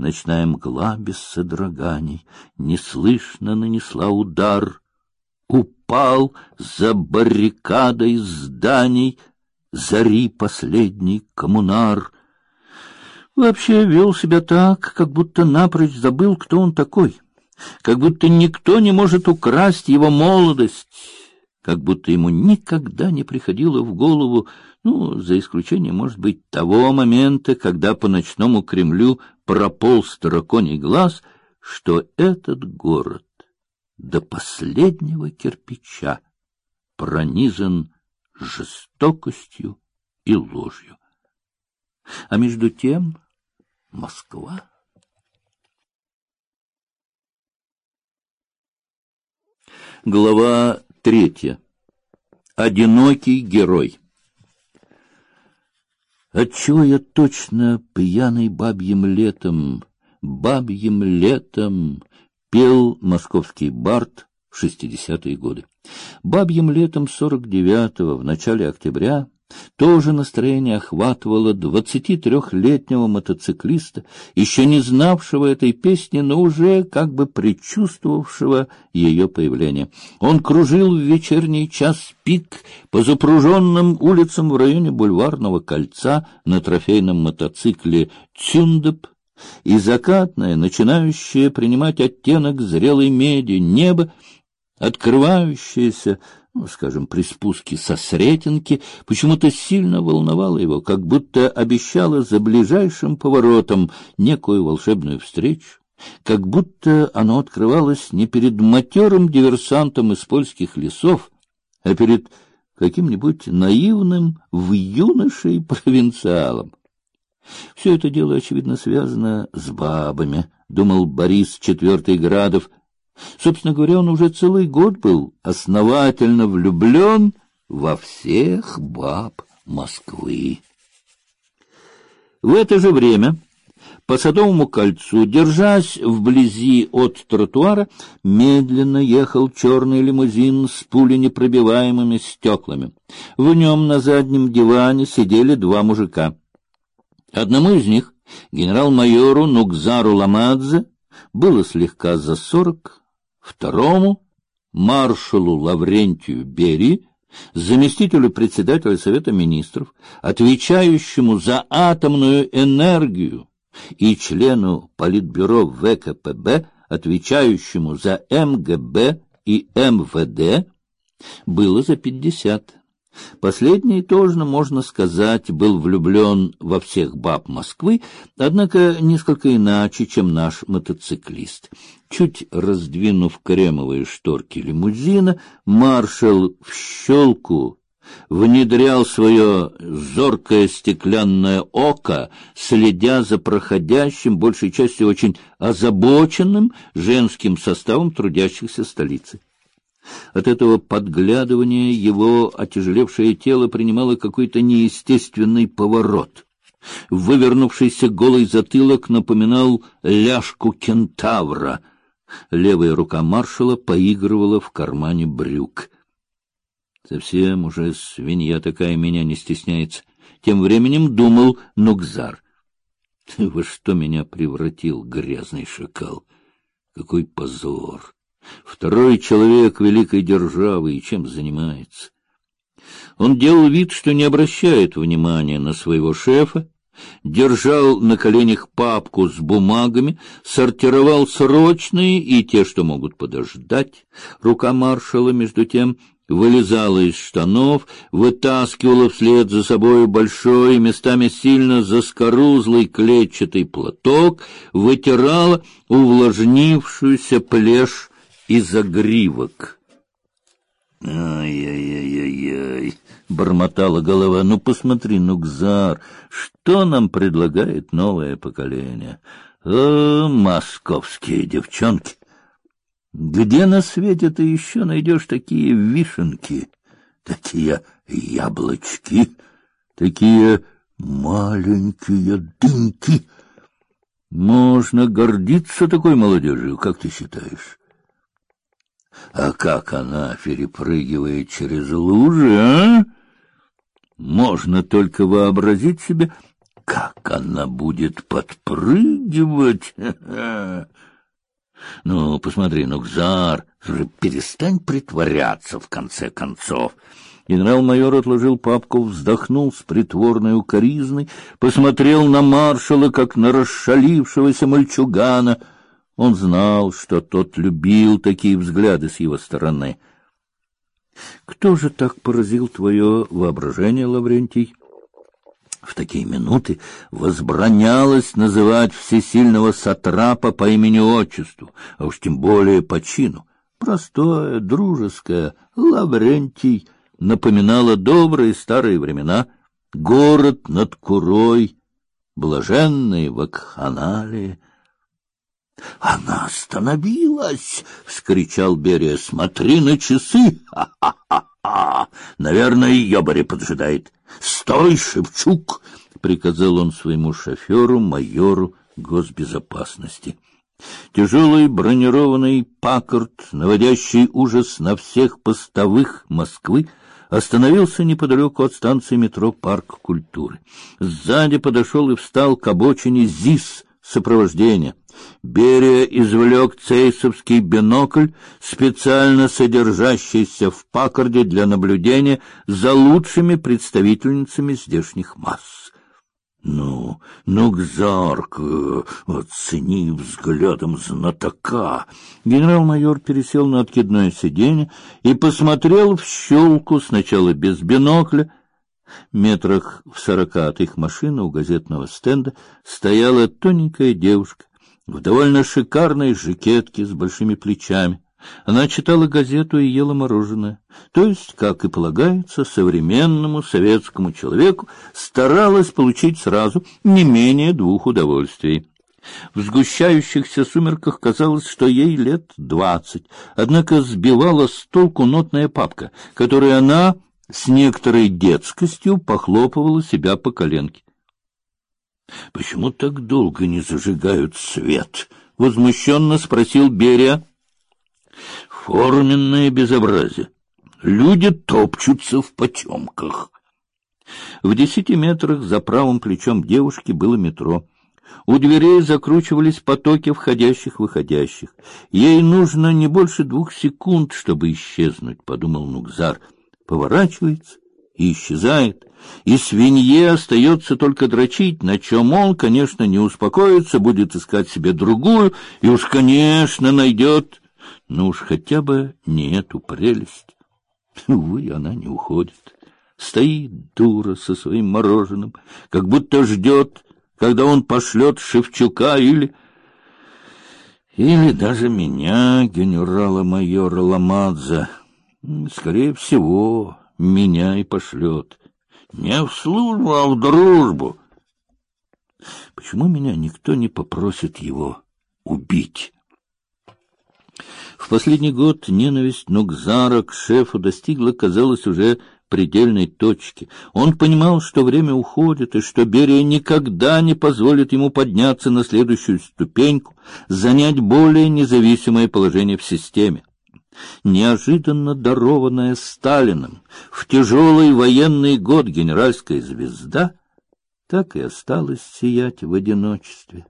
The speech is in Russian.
Ночная мгла без содроганий неслышно нанесла удар. Упал за баррикадой зданий зари последний коммунар. Вообще вел себя так, как будто напрочь забыл, кто он такой, как будто никто не может украсть его молодость, как будто ему никогда не приходило в голову, ну, за исключением, может быть, того момента, когда по ночному Кремлю прополз драконий глаз, что этот город до последнего кирпича пронизан жестокостью и ложью. А между тем Москва. Глава третья. Одинокий герой. Отчего я точно пьяный бабьим летом, бабьим летом пел московский бард в шестидесятые годы. Бабьим летом сорок девятого, в начале октября, тоже настроение охватывало двадцати трехлетнего мотоциклиста, еще не знавшего этой песни, но уже как бы предчувствовавшего ее появление. Он кружил в вечерний час пик по запруженным улицам в районе бульварного кольца на трофейном мотоцикле «Цюндеп», и закатное, начинающее принимать оттенок зрелой меди, небо открывающаяся, ну, скажем, при спуске со Сретенки, почему-то сильно волновало его, как будто обещало за ближайшим поворотом некую волшебную встречу, как будто оно открывалось не перед матерым диверсантом из польских лесов, а перед каким-нибудь наивным в юношей провинциалом. Все это дело, очевидно, связано с бабами, думал Борис Четвертый Градов, Собственно говоря, он уже целый год был основательно влюблен во всех баб Москвы. В это же время по Садовому кольцу, держась вблизи от тротуара, медленно ехал черный лимузин с пуленепробиваемыми стеклами. В нем на заднем диване сидели два мужика. Одному из них, генерал-майору Нукзару Ламадзе, было слегка за сорок, второму маршалу Лаврентию Берии, заместителю председателя Совета министров, отвечающему за атомную энергию, и члену Политбюро ВКПБ, отвечающему за МГБ и МВД, было за пятьдесят. Последний тоже, можно сказать, был влюблен во всех баб Москвы, однако несколько иначе, чем наш мотоциклист. Чуть раздвинув кремовые шторки лимузина, маршал в щелку внедрял свое зоркое стеклянное око, следя за проходящим, большей частью очень озабоченным женским составом трудящихся столицы. От этого подглядывания его отяжелевшее тело принимало какой-то неестественный поворот. Вывернувшийся голый затылок напоминал ляжку кентавра. Левая рука маршала поигрывала в кармане брюк. Совсем уже свинья такая меня не стесняется. Тем временем думал Нукзар. Во что меня превратил грязный шакал? Какой позор! Второй человек великой державы и чем занимается? Он делал вид, что не обращает внимания на своего шефа, держал на коленях папку с бумагами, сортировал срочные и те, что могут подождать. Рука маршала, между тем, вылезала из штанов, вытаскивала вслед за собой большой, местами сильно заскорузлый клетчатый платок, вытирала увлажнившуюся плешь и загривок. «Ай-яй-яй-яй-яй!» — бормотала голова. «Ну, посмотри, Нукзар, что нам предлагает новое поколение? О, московские девчонки! Где на свете ты еще найдешь такие вишенки, такие яблочки, такие маленькие дыньки? Можно гордиться такой молодежью, как ты считаешь?» А как она перепрыгивает через лужи, а? Можно только вообразить себе, как она будет подпрыгивать! Ну, посмотри, ну, Кзар, перестань притворяться, в конце концов. Генерал-майор отложил папку, вздохнул с притворной укоризной, посмотрел на маршала, как на расшалившегося мальчугана. Он знал, что тот любил такие взгляды с его стороны. Кто же так поразил твое воображение, Лаврентий? В такие минуты возбранялось называть всесильного сатрапа по имени-отчеству, а уж тем более по чину. Простое, дружеское Лаврентий напоминало добрые старые времена, город над Курой, блаженные вакханалии. Она остановилась, вскричал Берия. Смотри на часы. Ха-ха-ха. Наверное, Йобари поджидает. Стой, Шевчук, приказал он своему шоферу, майору госбезопасности. Тяжелый бронированный Паккарт, наводящий ужас на всех постовых Москвы, остановился неподалеку от станции метро Парк культуры. Сзади подошел и встал к обочине ЗИС сопровождения. Берия извлек цейсовский бинокль, специально содержащийся в Паккарде для наблюдения за лучшими представительницами здешних масс. Ну, ну, Гзарк, оцени взглядом знатока. Генерал-майор пересел на откидное сиденье и посмотрел в щелку сначала без бинокля. Метрах в сорока от их машины у газетного стенда стояла тоненькая девушка в довольно шикарной жакетке с большими плечами. Она читала газету и ела мороженое, то есть, как и полагается современному советскому человеку, старалась получить сразу не менее двух удовольствий. В сгущающихся сумерках казалось, что ей лет двадцать, однако сбивала с толку нотная папка, которой она с некоторой детскостью похлопывала себя по коленке. — Почему так долго не зажигают свет? — возмущенно спросил Берия. — Форменное безобразие. Люди топчутся в потемках. В десяти метрах за правым плечом девушки было метро. У дверей закручивались потоки входящих-выходящих. Ей нужно не больше двух секунд, чтобы исчезнуть, — подумал Нукзар. Поворачивается и исчезает и свинье остается только дрочить, на чем он, конечно, не успокоится, будет искать себе другую и уж, конечно, найдет, но уж хотя бы не эту прелесть. Увы, она не уходит. Стоит дура со своим мороженым, как будто ждет, когда он пошлет Шевчука или... Или даже меня, генерала-майора Ламадзе. Скорее всего, меня и пошлет. Не в службу, а в дружбу. Почему меня никто не попросит его убить? В последний год ненависть Нукзара к шефу достигла, казалось, уже предельной точки. Он понимал, что время уходит, и что Берия никогда не позволит ему подняться на следующую ступеньку, занять более независимое положение в системе неожиданно дарованная Сталиным в тяжелый военный год генеральская звезда, так и осталась сиять в одиночестве.